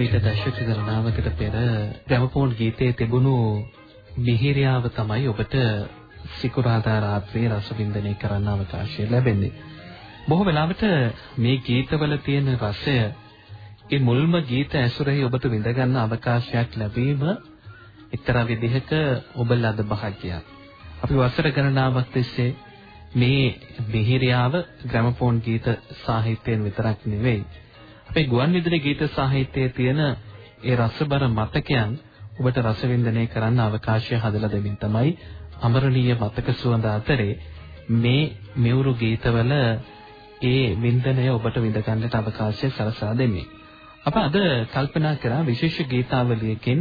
මීට දශක ගණනාවකට පෙර ග්‍රැමෆෝන් ගීතයේ තිබුණු මිහිරියාව තමයි ඔබට සිකුරාදා රාත්‍රියේ රසවින්දනය කරන්න අවකාශය ලැබෙන්නේ. බොහෝ වෙලාවට මේ ගීතවල තියෙන රසය ඒ මුල්ම ගීත ඇසුරෙහි ඔබට විඳ ගන්න අවකාශයක් ලැබීම එක්තරා විදිහක ඔබ ලද භාග්‍යයක්. අපි වසර ගණනාවක් තිස්සේ මේ මිහිරියාව ග්‍රැමෆෝන් ගීත සාහිත්‍යයෙන් විතරක් නෙවෙයි අපේ ගුවන් විදුලි ගීත සාහිත්‍යයේ තියෙන ඒ රසබර මතකයන් ඔබට රසවින්දනය කරන්න අවකාශය හදලා දෙමින් තමයි අමරණීය මතක සුවඳ අතරේ මේ මෙවුරු ගීතවල ඒ වින්දනය ඔබට විඳ ගන්නට අවකාශය සලසා දෙන්නේ. අප අද කල්පනා කරා විශේෂ ගීතාවලියකින්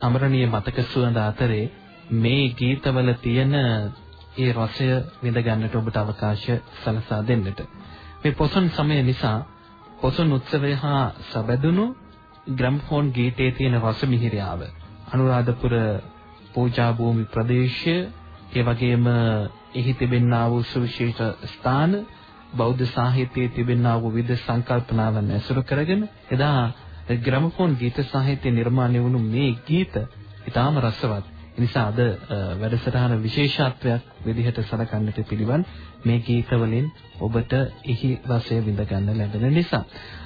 අමරණීය මතක සුවඳ අතරේ මේ ගීතවල තියෙන ඒ රසය විඳ ගන්නට ඔබට අවකාශය සලසා දෙන්නට. මේ පොසොන් සමය නිසා පොසොන් උත්සවය හා සබැඳුණු ග්‍රැම්ෆෝන් ගීතයේ තියෙන රස මිහිරියාව අනුරාධපුර පූජා භූමි ප්‍රදේශය ඒ වගේම එහි තිබෙනා වූ සුවිශේෂ ස්ථාන බෞද්ධ සාහිත්‍යයේ තිබෙනා වූ විවිධ සංකල්පනාවන් ඇසුරු කරගෙන එදා ග්‍රැමෆෝන් ගීත සාහිත්‍ය නිර්මාණය වුණු මේ ගීත ඉතාම රසවත් නිසා අද වැඩසටහන විශේෂත්වයක් විදිහට සලකන්නට පිළිවන් මේ ගීතවලින් ඔබට එහි රසය විඳ ගන්න ලැබෙන නිසා.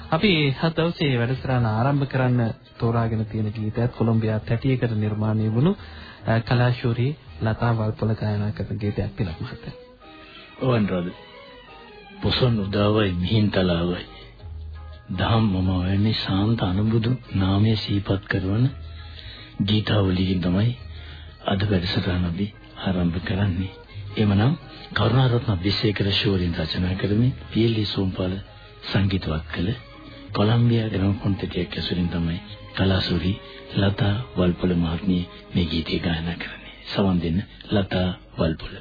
අපි හත් දවසේ වැඩසටහන ආරම්භ කරන්න තෝරාගෙන තියෙන ගීතයත් කොලොම්බියා තැටියකට නිර්මාණය වුණු කලාශූරී ලතා වල්පොල ගායනා කරන ගීතයක් පිළක් මහත්තයා. ඕවන් රෝද. පොසොන් උදාවයි මිහින්තලාවයි. දහම් මම වැනි සාන්ත අනුබුදු නාමය සිහිපත් කරන ගීතාවලියකින් තමයි අද වැඩසටහන අපි ආරම්භ කරන්නේ. එමනම් කරුණාරත්න විශේකර ශෝරින් රචනා කරමින් පීඑල්ඩී සෝම්පාල සංගීතවත් කළ කොලම්බියා ග්‍රැමෆෝන් තෙටියක් ඇසුරින් තමයි කලාසූරි ලතා වල්පොල මහත්මිය මේ ගීතය ගායනා කරන්නේ. සවන් දෙන්න ලතා වල්පොල.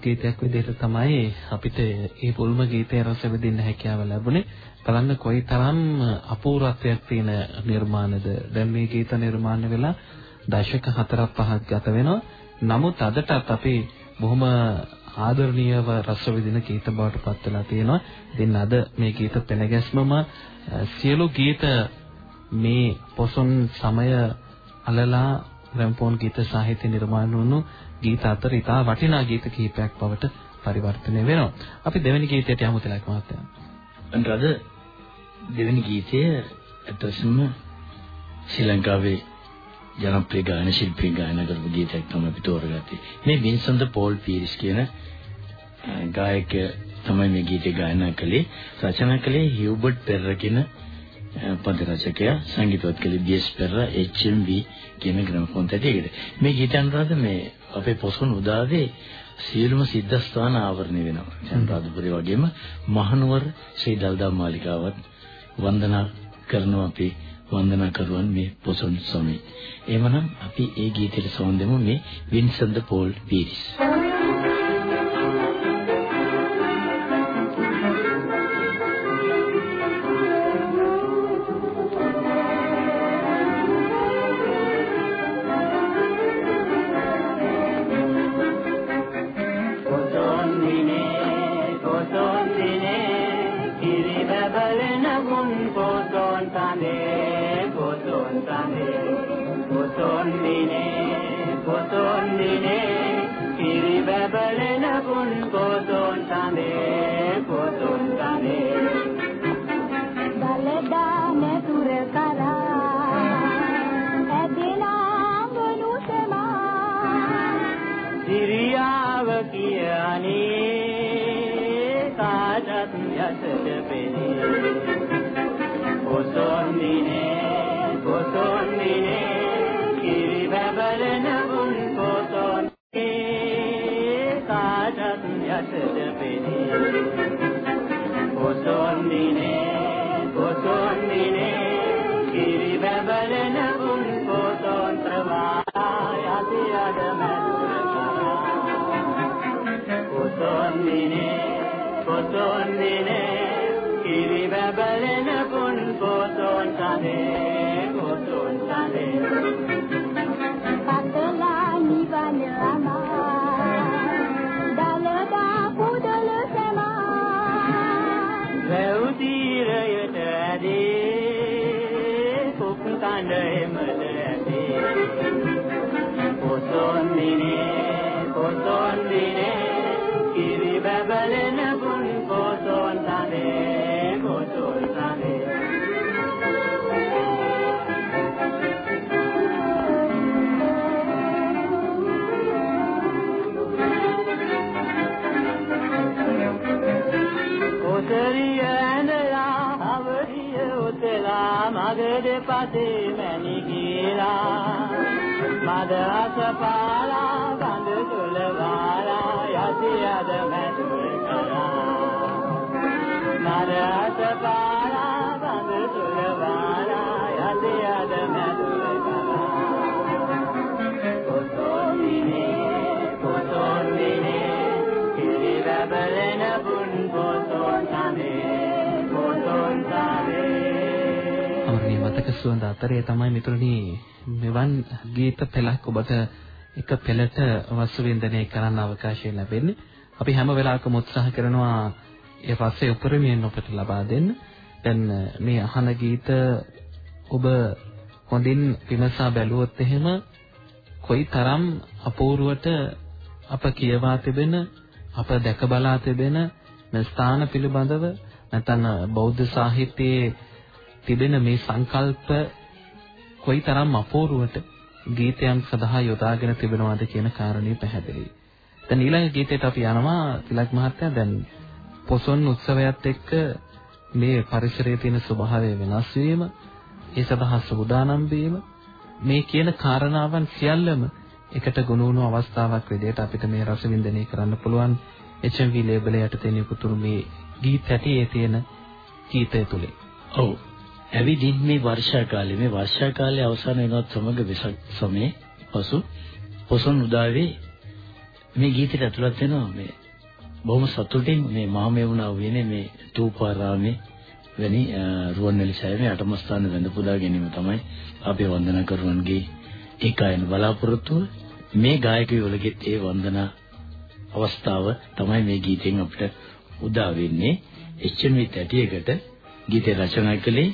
රසවත් ගීතයක් විදිහට තමයි අපිට මේ පුල්ම ගීතය රස විඳින්න හැකියාව ලැබුණේ. බලන්න කොයිතරම් අපූර්වත්වයක් තියෙන නිර්මාණද. දැන් මේ ගීත නිර්මාණය වෙලා දශක 4ක් 5ක් ගත වෙනවා. නමුත් අදටත් අපි බොහොම ආදරණීයව රස විඳින ගීත බවට පත් වෙලා තියෙනවා. ඉතින් අද මේ ගීත පෙළගැස්මම සියලු ගීත මේ පොසොන් සමය අලලා රැම්පෝන් ගීත සාහිත්‍ය නිර්මාණ වුණු ගීත අතර ඉතා වටිනා ගීත කිහිපයක් බවට පරිවර්තනය වෙනවා. අපි දෙවෙනි ගීතයට යමු තිලක් මහත්තයා. අන්තරද දෙවෙනි ගීතය අතසම ශ්‍රී ලංකාවේ ජනප්‍රිය ගායන ශිල්පී ගායනා කරපු ගීතයක් තමයි අපි තෝරගත්තේ. මේ වින්සන්ත පෝල් පීරිස් කියන ගායක තමයි මේ ගීතය ගායනා කළේ. රචනා කළේ හියුබර්ට් පෙරර කියන පද රචකයා සංගීතවත් කළේ බී.එස්. පෙරර HMV කියන ග්‍රැමෆෝන් තැටියකට. මේ ගීත අනුරාධ මේ අපේ පොසොන් උදාවේ සියලුම සිද්ධාස්ථාන ආවරණය වෙනවා. ජනරාධපුරේ වගේම මහනුවර ශ්‍රී දල්දා මාලිකාවත් වන්දනා කරනවා අපි වන්දනා කරුවන් මේ පොසොන් සමේ. එhmenan අපි ඒ ගීතයට සවන් දෙමු මේ වින්සන්ත පෝල් පීරිස්. රසද පෙනී. පසේ මැණි කියලා මද අසපාලා බඳ තුල වාලා යති අද මැදුර කරා. මද අසපාලා බඳ සුවඳ අතරේ තමයි මිතුරනි මෙවන් ගීත පෙළක් ඔබට එක පෙළට වස්තු වින්දනය කරන්න අවකාශය ලැබෙන්නේ. අපි හැම වෙලාවකම උත්සාහ කරනවා ඒ රසය උපරිමයෙන් ඔබට ලබා දෙන්න. දැන් මේ අහන ගීත ඔබ හොඳින් විමසා බැලුවොත් එහෙම කොයිතරම් අපූර්වට අප කියවා තිබෙන අප දැක බලා තිබෙන මේ ස්ථාන පිළිබඳව නැත්නම් බෞද්ධ සාහිත්‍යයේ තිබෙන මේ සංකල්ප කොයිතරම් අපූර්වට ගීතයන් සඳහා යොදාගෙන තිබෙනවද කියන කාරණේ පැහැදිලියි. දැන් ඊළඟ ගීතයට අපි යනවා තිලක් මහත්තයා දැන් පොසොන් උත්සවයත් එක්ක මේ පරිසරයේ තියෙන ස්වභාවය වෙනස් වීම, ඒ සඳහා සූදානම් වීම මේ කියන කාරණාවන් සියල්ලම එකට ගොනු වුණු අවස්ථාවක් විදිහට අපිට මේ රස වින්දනය කරන්න පුළුවන් HMV ලේබල් යටතේ නිකුතුණු මේ ගීත ඇටියේ තියෙන ගීතය තුලින්. ඔව් ඇවිදින් මේ වර්ෂා කාලේ මේ වර්ෂා කාලේ අවසන් වෙනවත් සමග වෙසක් සමයේ පසු පොසොන් උදාවේ මේ ගීතයට ඇතුළත් වෙනවා මේ බොහොම සතුටින් මේ මහමෙවුනා වෙන්නේ මේ තූපාරාමේ වැනි රුවන්වැලි සෑමේ අටම ස්ථාන වැඳ පුදා ගැනීම තමයි අපේ වන්දනා කරුවන්ගේ ඒකායන බලාපොරොත්තුව මේ ගායකයෝ වලගෙත් ඒ වන්දනා අවස්ථාව තමයි මේ ගීතෙන් අපිට උදා වෙන්නේ එච්.එන්.වි. තැටියකට ගීතය රචනා කළේ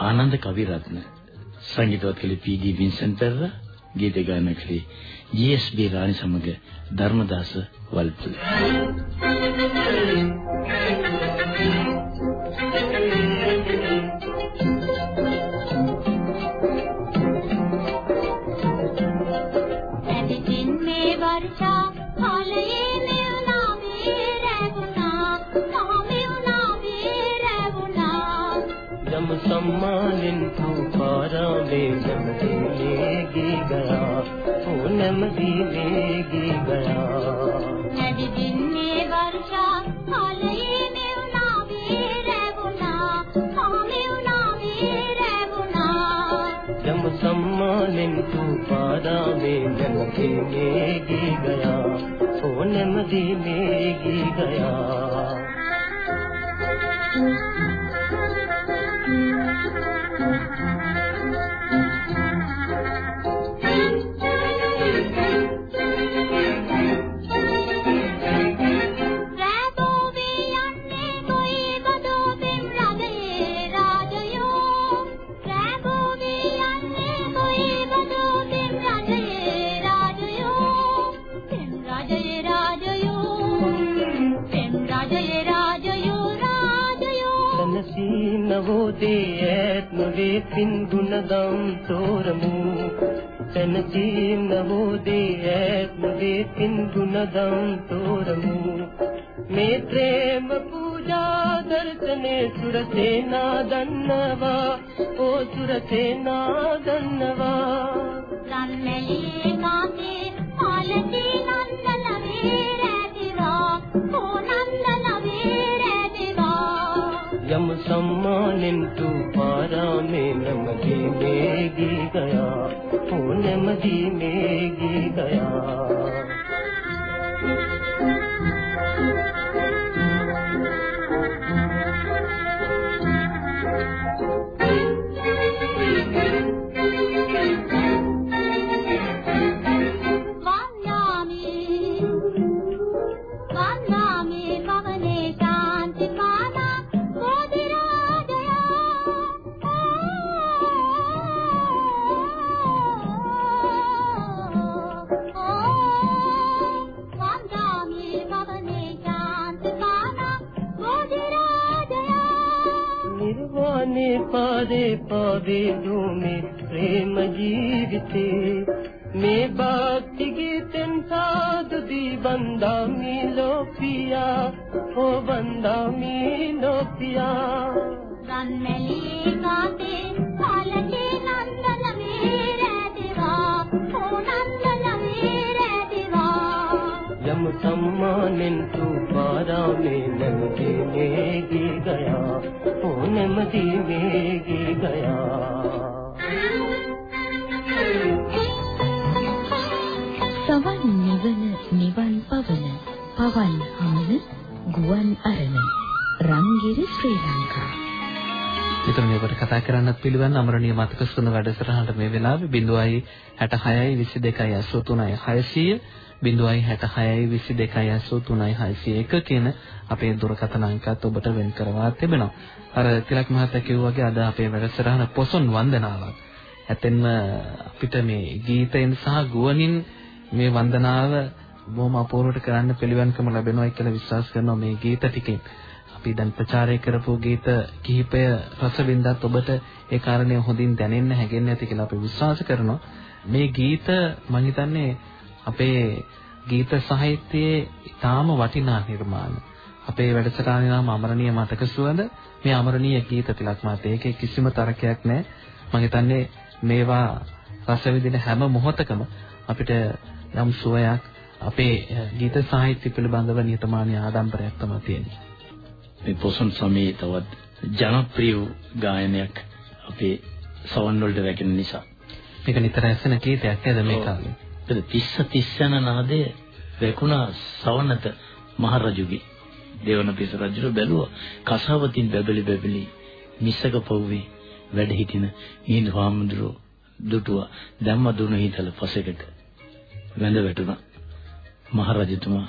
ආනන්ද කවිරත්න සංගීතවත් කළේ පීඩී වින්සන් පෙරේරා ගීත ගායනා කළේ ජී.එස්.බී රාණි සමග ධර්මදාස වල්පුල Thank you. पूनम भी लेगी गया नदी दिन में वर्षा हालये में उना वीरे बुना हमें उना वीरे बुना जम सम्मानिन पुकारा बेगम लेगी गया වූ දේ ඈත් නොවේ පින් ගුණ දම් තෝරමු. තන ජීවන වූ දේ ඈත් නොවේ පින් ගුණ දම් තෝරමු. මේ ප්‍රේම පූජා දර්ශනේ සුරසේනා දන්නවා. ඕ සුරසේනා දන්නවා. රන්මැලි මාතේ පාලදී නන්දන වේරදිවා ඕ නන්දන में गिर गया फूल जी में गिर गया රංගිරි ශ්‍රී ලංකා මෙතන මේ ඔබට කතා කරන්නත් පිළිවන් අමරණීය මතක සුවඳ වැඩසටහනට මේ වෙලාවේ 0.66 22 83 600 0.66 22 83 601 කියන අපේ දුරකථන අංකත් ඔබට වෙන් කරවා තිබෙනවා. අර තිලක් මහත්තයා කිව්වා වගේ අද අපේ වැඩසටහන පොසොන් වන්දනාවක්. ඇතෙන්ම අපිට මේ ගීතයෙන් සහ ගුවනින් මේ වන්දනාව බොහොම අපූර්වට කරන්න පිළිවන්කම ලැබෙනවා කියලා විශ්වාස කරනවා මේ ගීත ටිකෙන්. අපි දැන් ප්‍රචාරය කරපු ගීත කිහිපය රසවින්දත් ඔබට ඒ කාරණය හොඳින් දැනෙන්න හැගෙන්න ඇති කියලා අපි විශ්වාස කරනවා. මේ ගීත මම හිතන්නේ අපේ ගීත සාහිත්‍යයේ ඊටාම වටිනා නිර්මාණ. අපේ වැඩසටහනේ නම අමරණීය මතක සුවඳ. මේ අමරණීය ගීත තිලක් මාත ඒකේ කිසිම තරකයක් නැහැ. මම හිතන්නේ මේවා රස විඳින හැම මොහොතකම අපිට යම් සුවයක් අපේ ගීත සාහිත්‍ය පිළිබඳව නිහතමානී ආඩම්බරයක් තමයි තියෙන්නේ. මේ පොසොන් සමයේ තවත් ජනප්‍රිය ගායනයක් අපේ සවන් වලට රැකෙන නිසා. මේක නිතර ඇසෙන ගීතයක් නේද මේ කාලේ? ඒක තිස්ස තිස්සන නාදය වැකුණා සවනත මහරජුගේ දේවනපිස රජු බැලුවා. කසාවතින් බැබලි බැබලි මිස්සක පොව්වේ වැඩ හිටින මිහිඳු හාමුදුරුවෝ දුටුවා. ධම්ම දුන හිතල පසෙකට වැඳ වැටුණා. මහරජතුමා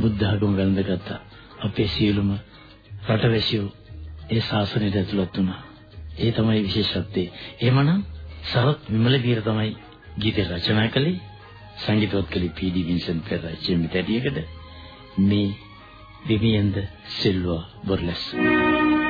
බුද්ධ ආගම වැළඳගත්තා අපේ සියලුම රටවැසියෝ ඒ ශාසනයට ඇතුළත් වුණා. ඒ තමයි විශේෂත්වය. එහෙමනම් සරත් විමලවීර තමයි ගීත රචනා කළේ. සංගීතවත් කළේ පී.ඩී. වින්සන්ට් පෙරේරා චෙම්මිතරියකද මේ විවියන්ද සිල්වා බොර්ලස්. ගැයුමන්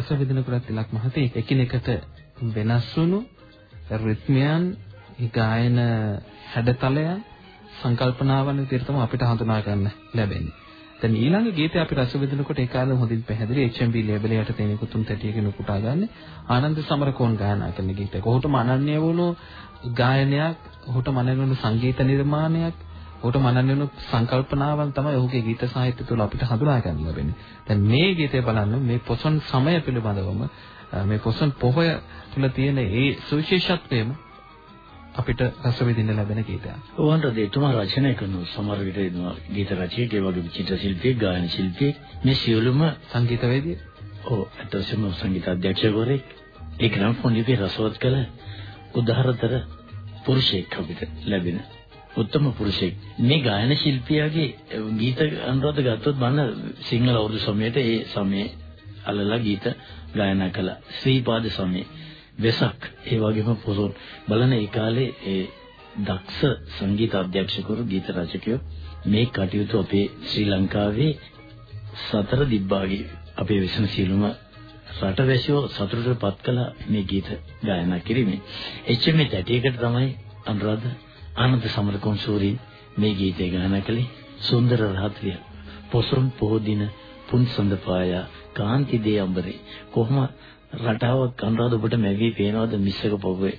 රස විඳිනකොට තිලක් මහතේ එකිනෙකට වෙනස් වුණු රිද්මයන් ගායන හැඩතලයන් සංකල්පනාවන් විදිහට තමයි අපිට හඳුනා ගන්න ලැබෙන්නේ. දැන් ඊළඟ ගීතය අපි රස විඳිනකොට ඒ කාලේ හොඳින් පැහැදිලි HMV ලේබල් එකට තියෙන කුතුම් තැටියකින් උපුටා ගන්න ආනන්ද සමරකෝන් ගායනා කරන ගීතයක්. ඔහුටම අනන්‍ය වුණු ගායනයක්, ඔහුටම අනන්‍ය වුණු සංගීත නිර්මාණයක් ඔහුට මනන්න වෙන සංකල්පනාවන් තමයි ඔහුගේ ගීත සාහිත්‍ය තුළ අපිට හඳුනා ගන්න ලැබෙන්නේ. දැන් මේ ගීතය බලන්න මේ පොසොන් සමය පිළිබඳවම මේ පොසොන් පොහොය තුළ තියෙන ඒ සුවිශේෂත්වයම අපිට රස විඳින්න ලැබෙන ගීතයක්. ඕවන්ට දෙතුමා රචනය කරන සමහර විට ගීත රචකයෙක් ඒ වගේම චිත්‍ර ශිල්පියෙක් ගායන ශිල්පියෙක් මේ සියලුම සංගීතවේදියෙක්. ඔව් අතවශ්‍යම සංගීත අධ්‍යක්ෂකවරයෙක් ඒ ග්‍රැම්ෆෝන් ලිපිය රසවත් කළ උදාහරතර පුරුෂයෙක් අපිට ලැබෙන උත්තම පුරුෂයෙක්. මේ ගායන ශිල්පියාගේ ගීත අනුරාධ ගත්තොත් බලන්න සිංහල අවුරුදු සමයට ඒ සමයේ අලලා ගීත ගායනා කළා. ශ්‍රීපාද සමයේ වෙසක් ඒ වගේම පොසොන් බලන ඒ කාලේ ඒ දක්ෂ සංගීත අධ්‍යක්ෂකවරු ගීත රචකයෝ මේ කටයුතු අපේ ශ්‍රී ලංකාවේ සතර දිබ්බාගේ අපේ විසන සීලුම රටවැසියෝ සතුටටපත් කළ මේ ගීත ගායනා කිරීමේ එච්චර මේ තැටියකට තමයි අනුරාධ ආනන්ද සමරකෝන් සූරි මේ ගීතය ගායනා කළේ සුන්දර රාත්‍රිය. පොසොන් පොහොදින පුන් සඳ පායා කාන්ති දේ අඹරේ කොහොම රටාවක් අනුරාධ ඔබට මැවි පේනවද මිස්සක පොවේ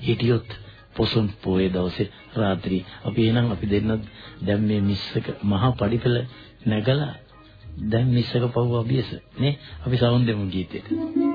හිටියොත් පොසොන් පොයේ දවසේ රාත්‍රී. අපි එනං අපි දෙන්නත් දැන් මේ මිස්සක මහා පඩිපෙළ නැගලා දැන් මිස්සක පවුව අභියස නේ? අපි සවුන් දෙමු ගීතේට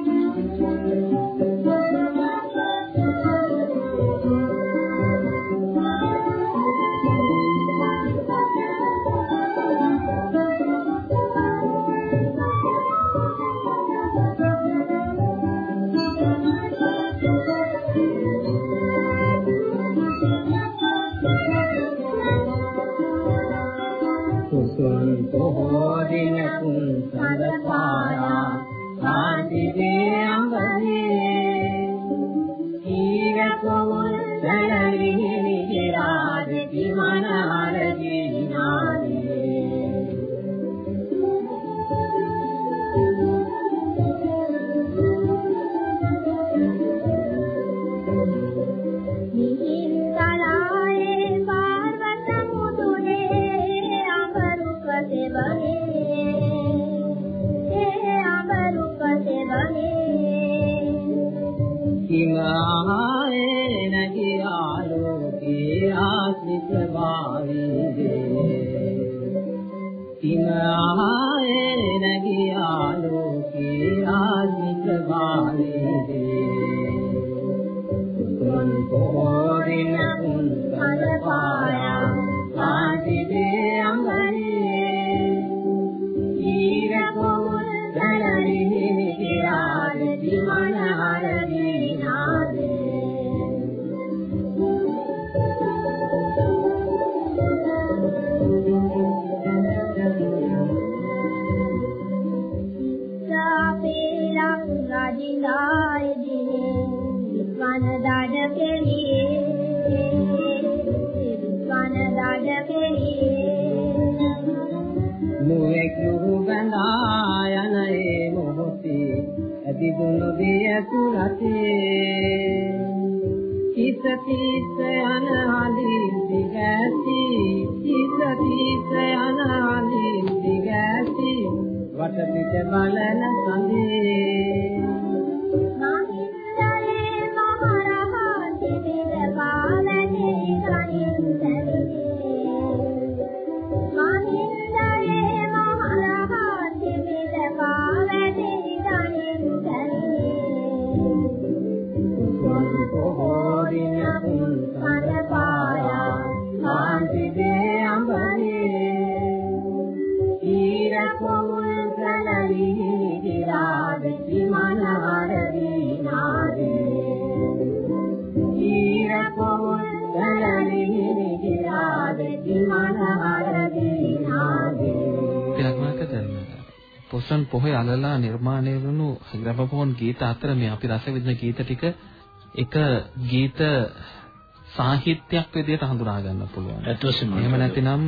බලන සඳේ පොසන් පොහේ අලලා නිර්මාණය වුණු ග්‍රැමෆෝන් ගීත අතර මේ අපි රස විඳින ගීත ටික එක ගීත සාහිත්‍යයක් විදිහට හඳුනා ගන්න පුළුවන්. ඇත්ත වශයෙන්ම එහෙම නැතිනම්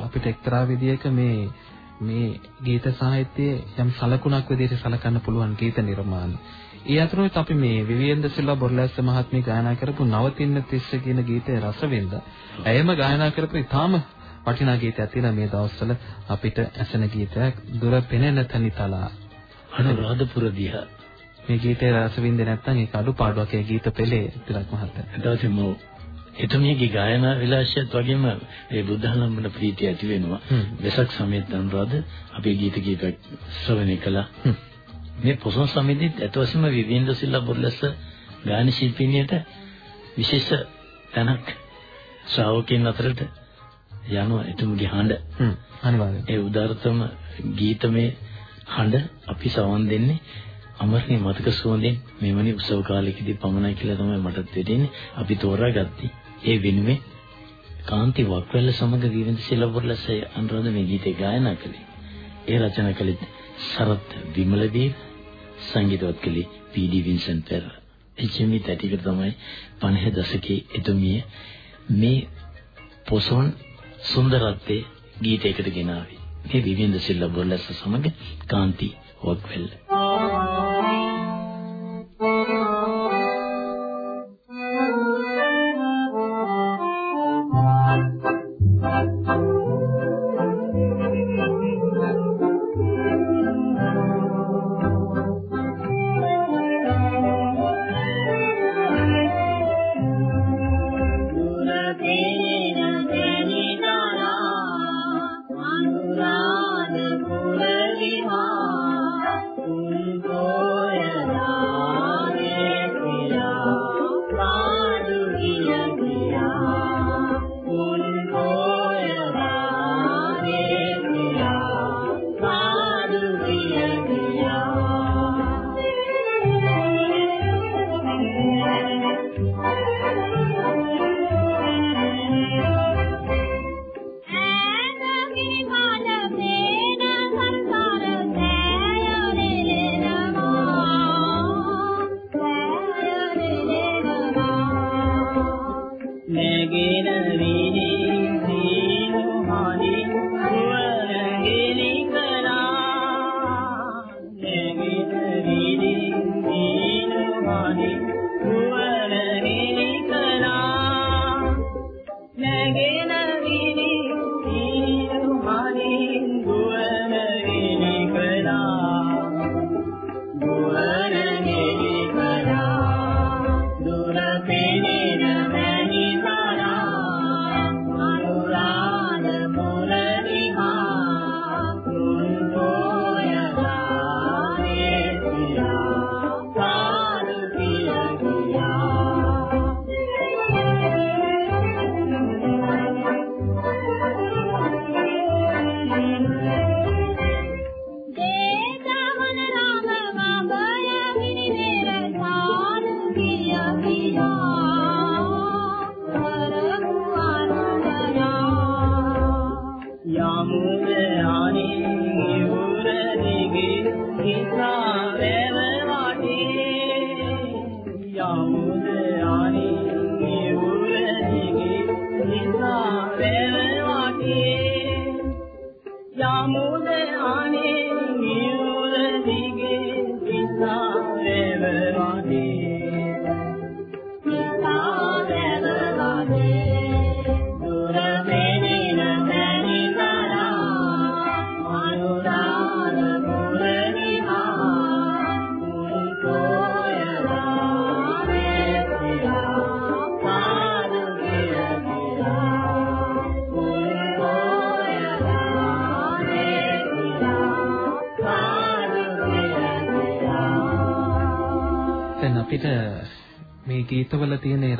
අපිට එක්තරා විදියක මේ මේ ගීත සාහිත්‍යයේ යම් සලකුණක් විදිහට සලකන්න පුළුවන් ගීත නිර්මාණ. ඒ අතරුත් අපි මේ විවියන්ද සිල්වා බොරලැස්ස මහත්මිය ගායනා කරපු නවතින්න තිස්ස කියන ගීතය රස විඳ. ඇයම ගායනා කරපු ඉතාම වටිනා ගීතයක් තියෙනවා මේ දවස්වල අපිට ඇසෙන ගීතයක් දුර පෙනෙන තනිතලා. අනුරාධපුර දිහා මේ ගීතය රස විඳින්නේ නැත්නම් ඒක අඩුපාඩුවක් ඒ ගීත පෙළේ තිලක් මහත්තයා. එතකොට මෝ එතුමියගේ ගායනා විලාසයත් වගේම ඒ බුද්ධාලම්බන ප්‍රීතිය ඇති වෙනවා. වෙසක් සමයේත් අනුරාධ අපේ ගීත කීපයක් ශ්‍රවණය කළා. මේ පොසොන් සමිතිත් ඇතවසම විවින්ද සිල්ලා බොරලැස්ස ගායන ශිල්පිනියට විශේෂ තැනක් ශ්‍රාවකයන් අතරට යනවා එතුමගේ හඬ. හ්ම් අනිවාර්යයෙන්. ඒ උදාරතම ගීතමේ හඬ අපි සවන් දෙන්නේ අමරණීය මතක සුවඳෙන් මෙවැනි උත්සව කාලයකදී පමණයි කියලා තමයි මටත් තේරෙන්නේ. අපි තෝරාගත්තී. ඒ වෙනුවෙන් කාන්ති වක්වැල්ල සමග විවිධ සිලබුර්ලස අනුරාධ මේ ගීතේ ගායනා කළේ. ඒ රචනා කළේ සරත් විමලදේව සංගීතවත් කළේ P D. Vinson Perera. HMV තටිකට තමයි 50 දශකයේ එතුමිය මේ පොසොන් සුන්දරත්වයේ ගීතයකට ගෙනාවේ. මේ විවිධ සිලබුර්ලස සමග කාන්ති වක්වැල්ල.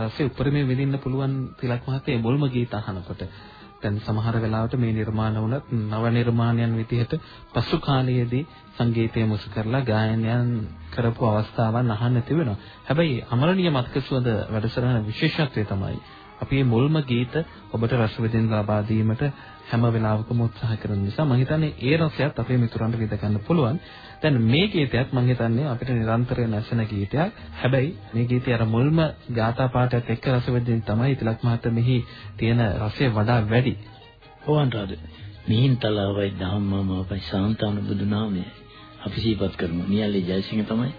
රසය උපරිමයෙන් විඳින්න පුළුවන් තිලක් මහත්තයා මුල්ම ගීත අහනකොට දැන් සමහර වෙලාවට මේ නිර්මාණ වුණත් නව නිර්මාණයන් විදිහට පසු කාලයේදී සංගීතය මුසු කරලා ගායනයන් කරපු අවස්ථාවන් අහන්න තිබෙනවා. හැබැයි අමරණීය මතක සුවඳ වැඩසටහන විශේෂත්වය තමයි අපි මේ මුල්ම ගීත ඔබට රස විඳින්න ලබා දීමට හැම වෙලාවකම උත්සාහ කරන නිසා මම හිතන්නේ ඒ රසයත් අපේ මිතුරන්ට විඳ ගන්න පුළුවන්. දැන් මේ ගීතයත් මම හිතන්නේ අපිට නිරන්තරයෙන් ඇසෙන ගීතයක්. හැබැයි මේ ගීතය අර මුල්ම ගාථා පාඨයත් එක්ක රස විඳින්න තමයි තිලක් මහත්තයා මෙහි තියෙන රසය වඩා වැඩි. ඕවන්රාද මිහින් තලාවයි ධම්මමවයි සාන්තාන බුදු නාමය අපි සිහිපත් කරමු. නියල්ලේ ජයසිංහ තමයි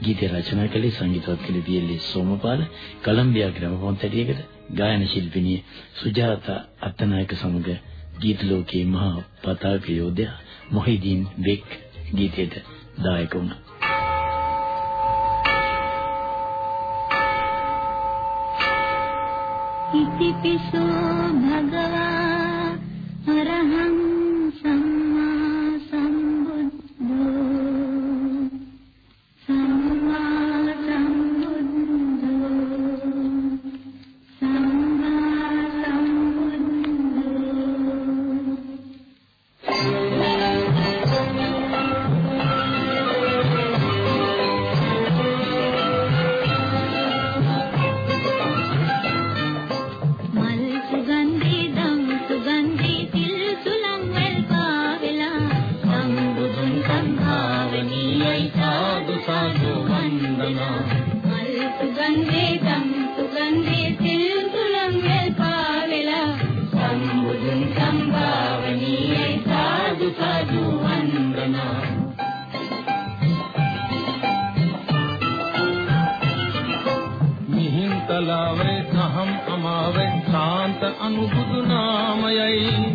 ගීතය රචනා කළේ සංගීතවත් කළේ පියල්ලේ සෝමපාල කොලොම්බියා ග්‍රැමෆෝන් තැටියකට ගායන ශිල්පිනිය සුජාතා අත්තනායක සමග ගීත ලෝකයේ මහා පතාක යෝධයා මොහිදීන් බෙක් ගීතයට දායක වුණා. ඉතිපිසෝ භගවා අනුබුදු නාමයයි.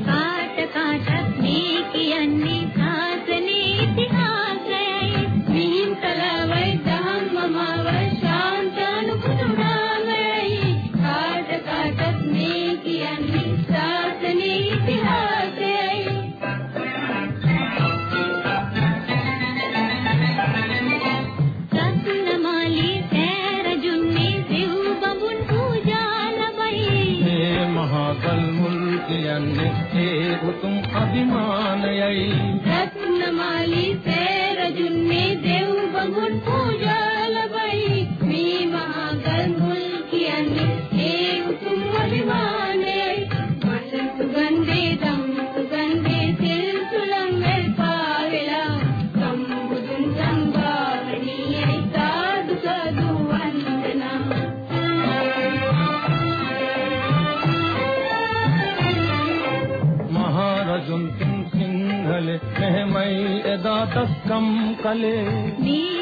මෙහෙමයි එදා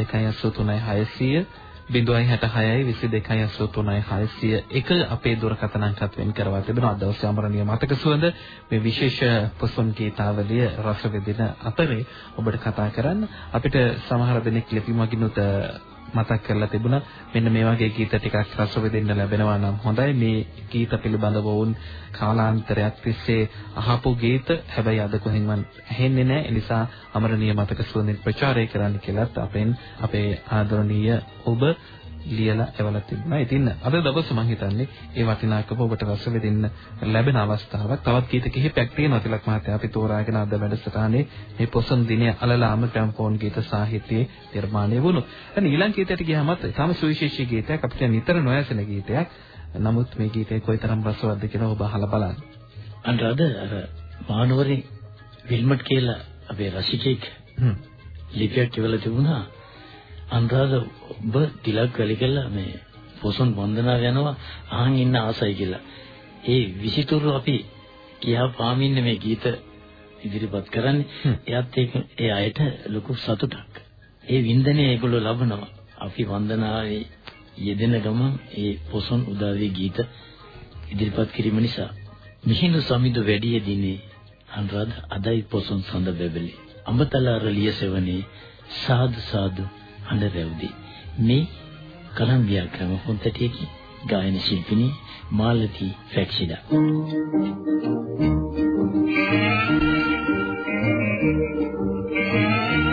066යි 22යි 83600 066යි 22යි 83600 එක අපේ දුරකථන අංකත් වෙන් කරවා තිබෙනවා. අද දවසේ අමරණීය මතක සුවඳ මේ විශේෂ පොසොන් ගීතාවලිය රස විඳින අතරේ ඔබට කතා කරන්න. අපිට සමහර දෙනෙක් ලිපි මගිනුත් මතක් කරලා තිබුණා. මෙන්න මේ වගේ ගීත ටිකක් රස විඳින්න ලැබෙනවා නම් හොඳයි. මේ ගීත පිළිබඳව වුන් කාලාන්තරයක් තිස්සේ අහපු ගීත. හැබැයි අද කොහෙන්වත් ඇහෙන්නේ නැහැ. ඒ නිසා අමරණීය මතක සුවඳින් ප්‍රචාරය කරන්න කියලාත් අපෙන් අපේ ආදරණීය ඔබ ලියලා එවලා තිබුණා. ඉතින් අද දවස් මම හිතන්නේ ඒ වටිනාකම ඔබට රස විඳින්න ලැබෙන අවස්ථාවක්. තවත් ගීත කිහිපයක් තියෙනවා තිලක් මහත්තයා අපි තෝරාගෙන අද වැඩසටහනේ මේ පොසොන් දිනය අලලාම ග්‍රැම්ෆෝන් ගීත සාහිත්‍යයේ නිර්මාණය වුණු. දැන් ඊළඟ ගීතයට ගියාමත් තාම සුවිශේෂී ගීතයක් අපිට නිතර නොඇසෙන ගීතයක්. නමුත් මේ ගීතය කොයිතරම් රසවත්ද කියලා ඔබ අහලා බලන්න. අන්රාද අර මානවරේ විල්මට් කියලා අපේ රසිකෙක් හ්ම්. ලිපියක් කියලා තිබුණා අන්රාද ඔබ තිලක් වැලි කළා මේ පොසොන් වන්දනාව යනවා අහන් ඉන්න ආසයි කියලා. ඒ විසිතුරු අපි කියා පාමින්න මේ ගීත ඉදිරිපත් කරන්නේ එයත් ඒක ඒ අයට ලොකු සතුටක්. ඒ වින්දනය ඒගොල්ලෝ ලබනවා. අපි වන්දනාවේ යෙදෙන ගමන් ඒ පොසොන් උදාවේ ගීත ඉදිරිපත් කිරීම නිසා මිහිඳු සමිඳු වැඩි දිනේ අනුරාධ අදයි පොසොන් සඳ බැබලි අඹතලාර ලියසෙවනේ සාදු සාදු හඬ රැව්දී මේ කලම්බියා ක්‍රම හොන්තටියකි. ගායන ශිල්පිනී මාලති ෆැක්ෂිඩා සැදේ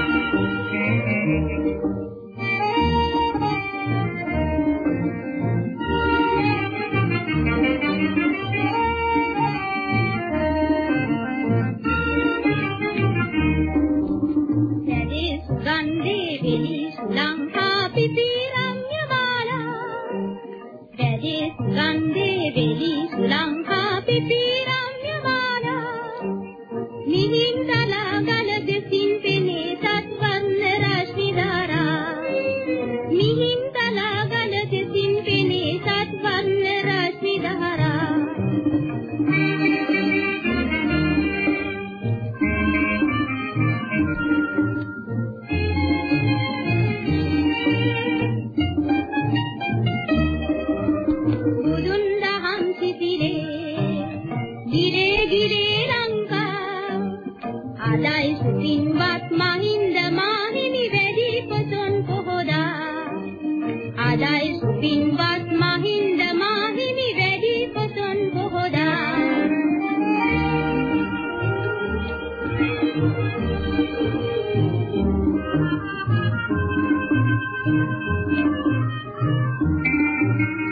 Thank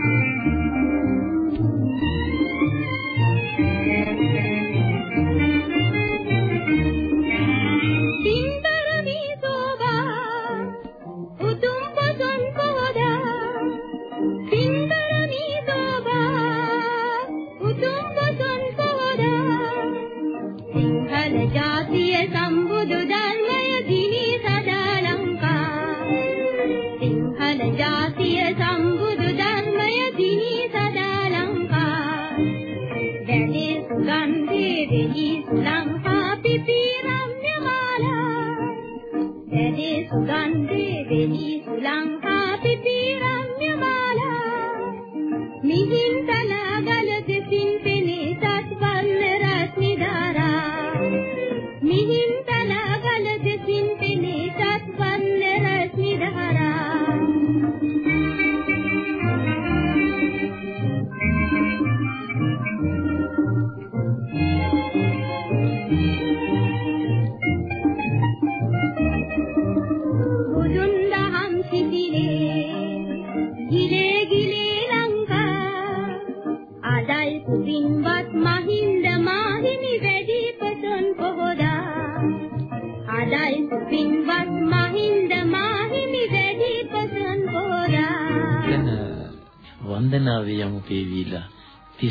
you.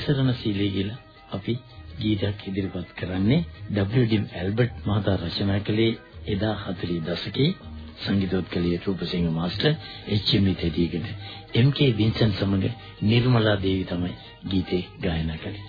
තිසරණ සීලය කියලා අපි ගීතයක් ඉදිරිපත් කරන්නේ W.D. ඇල්බර්ට් මහතා රචනා කළේ එදා 40 දශකයේ සංගීතෝත්කලයේ රූපසිංහ මාස්ටර් එච්.එම්. තෙදීගෙන එම්.කේ. වින්සන් සමග නිර්මලා දේවි තමයි ගීතේ ගායනා කළේ.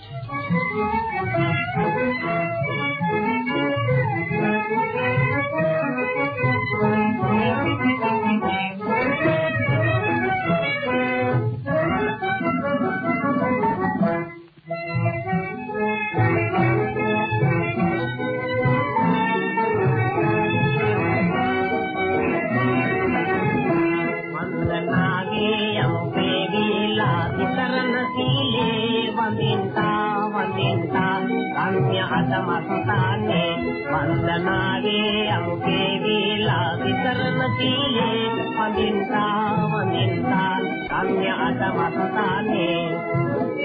දනාවේ අමුකේ වේලා විතරම සීලේ වඳින්නා වඳින්නා අන්‍ය අදමතානේ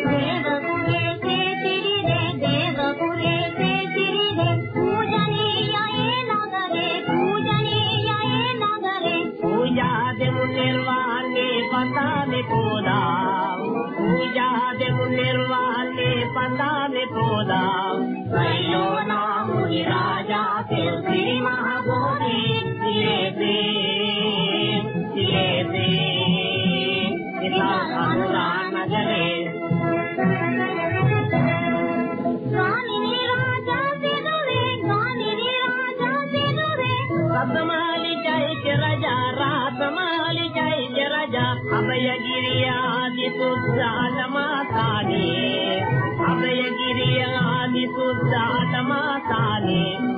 දේවපුරේ තේතිරිදේ දේවපුරේ තේතිරිදේ පූජනීයයේ නගරේ පූජනීයයේ නගරේ පූජා දෙමු නිර්වාණේ පතානේ පෝදා පූජා දෙමු නිර්වාණේ පතානේ පෝදා. සුද්ධාතමාතානේ අභයගිරිය ආදි සුද්ධාතමාතානේ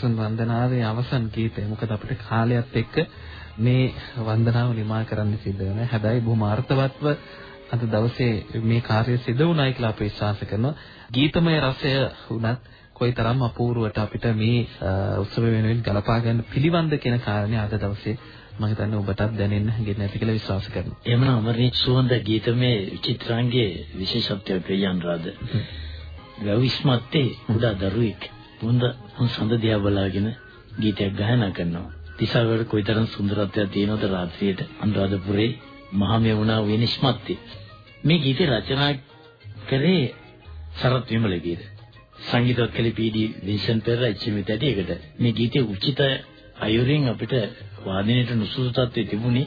පොසොන් වන්දනාවේ අවසන් ගීතය. මොකද අපිට කාලයත් එක්ක මේ වන්දනාව නිමා කරන්න සිද්ධ වෙනවා. හැබැයි බොහොම අර්ථවත්ව අද දවසේ මේ කාර්යය සිදු වුණායි කියලා අපි විශ්වාස කරනවා. ගීතමය රසය වුණත් කොයිතරම් අපූර්වට අපිට මේ උත්සව වෙනුවෙන් ගලපා ගන්න පිළිවන්ද කියන කාරණේ අද දවසේ මම හිතන්නේ ඔබටත් දැනෙන්න හැගෙන්න ඇති කියලා විශ්වාස කරනවා. එමනම් අමරණීය සුවඳ ගීතමේ චිත්‍රාංගයේ විශේෂත්වය ප්‍රියන් රාද. වැවිස්මත්තේ කුඩා දරුවෙක් හොඳ සඳ දිහා බලාගෙන ගීතයක් ගායනා කරනවා. තිසාවර කොයිතරම් සුන්දරත්වයක් තියෙනවද රාත්‍රියේට අනුරාධපුරේ මහමෙවුනා විනිශ්මත්තේ. මේ ගීතය රචනා කළේ සරත් විමලගීර. සංගීතවත් කළේ පී.ඩී. වින්සන් පෙරේරා ඉච්චිමිතට ඒකට. මේ ගීතේ උචිත අයුරින් අපිට වාදනයට නුසුසු තත්ත්වයේ තිබුණේ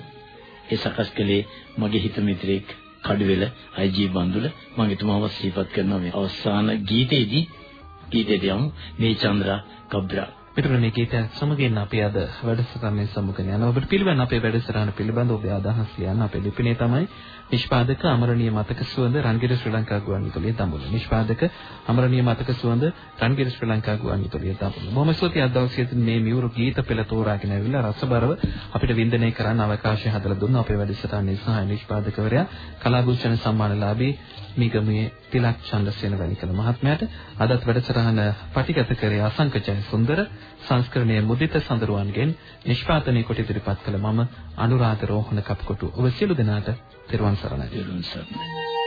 ඒ සකස් කළේ මගේ හිත මිත්‍රෙක් කඩුවෙල අයිජී බන්දුල මම එතුමාව සිහිපත් කරනවා මේ අවසාන ගීතේදී ගීතේදී යමු මේ චන්ද්‍රා කබ්රා. මෙතන මේ ගීතයත් සමගින් අපි අද වැඩසටහනේ සමුගෙන යනවා. ඔබට පිළිවෙන්න අපේ වැඩසටහන පිළිබඳ ඔබේ අදහස් ලියන්න අපේ ලිපිනේ තමයි නිෂ්පාදක අමරණීය මතක සුවඳ රන්ගිර ශ්‍රී ලංකා ගුවන්විදුලියේ දඹුල්ල. නිෂ්පාදක අමරණීය මතක සුවඳ රන්ගිර ශ්‍රී ලංකා ගුවන්විදුලියේ දඹුල්ල. බොහොම ස්තුතියි අද දවසේ මේ මියුරු ගීත පෙළ තෝරාගෙන ඇවිල්ලා රසබරව අපිට වින්දනය කරන්න අවකාශය හදලා දුන්න අපේ වැඩසටහනේ සහාය නිෂ්පාදකවරයා කලාභූෂණ සම්මානලාභී මිගමුවේ තිලක් චන්ද්‍රසේන වැනිකල මහත්මයාට අදත් වැඩසටහන පටිගත කරේ අසංක ජයසුන්දර සංස්කරණයේ මුදිත සඳරුවන්ගෙන් නිෂ්පාදනය කොට ඉදිරිපත් කළ මම අනුරාධ රෝහණ කප්කොටු. ඔබ සියලු දෙනාට තෙරුවන් සරණයි. දිරුවන් සරණයි.